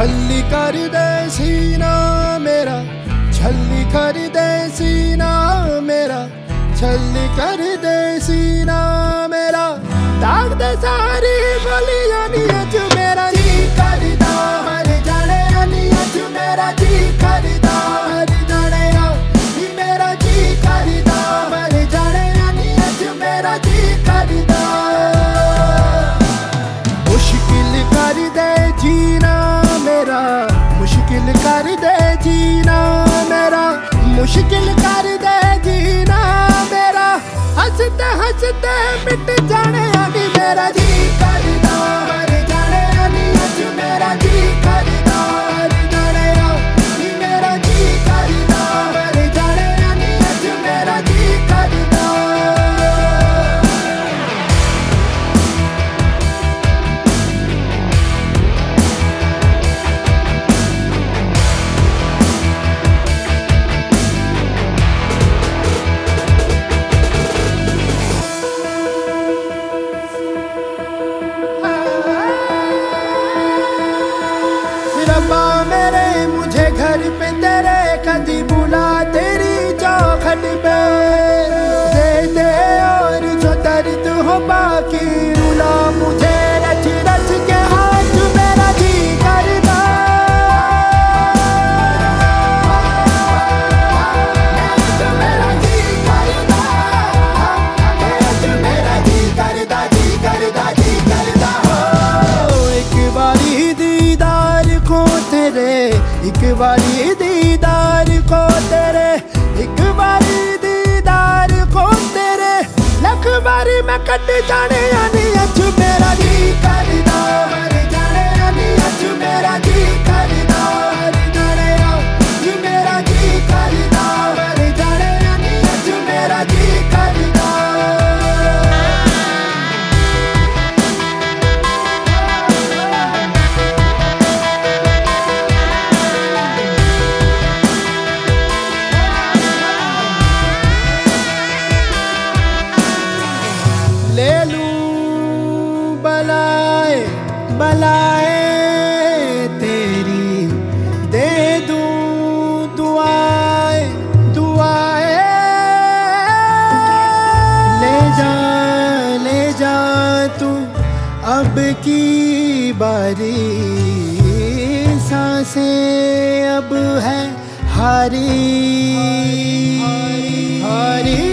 छल्ली कर दे सीना मेरा, छल्ली कर दे सीना मेरा, छल्ली कर दे सीना मेरा। दाग दे सारी बलिया नियत मेरा। जी करदा जाने मेरा। जी करदा जाने मेरा। जी करदा जाने मेरा। जी ਕਰਦੇ ਕਰ ਦੇ ਜੀਣਾ ਮੇਰਾ ਮੁਸ਼ਕਿਲ ਕਰ ਦੇ ਜੀਣਾ ਮੇਰਾ। ਹੱਸਦੇ ਹੱਸਦੇ ਮਿਟ ਜਾਣੇ पे तेरे कदी बुला तेरी चौखट पे दे दे और जो दर्द हो बाकी रुला मुझे बारी दीदार को तेरे एक बारी दीदार को तेरे लख बारी मैं कट जाने बलाए बलाए तेरी, दे दूँ, दुआए दुआए। ले जा ले जा तू अब की बारी। साँसें अब है, हारी। हारी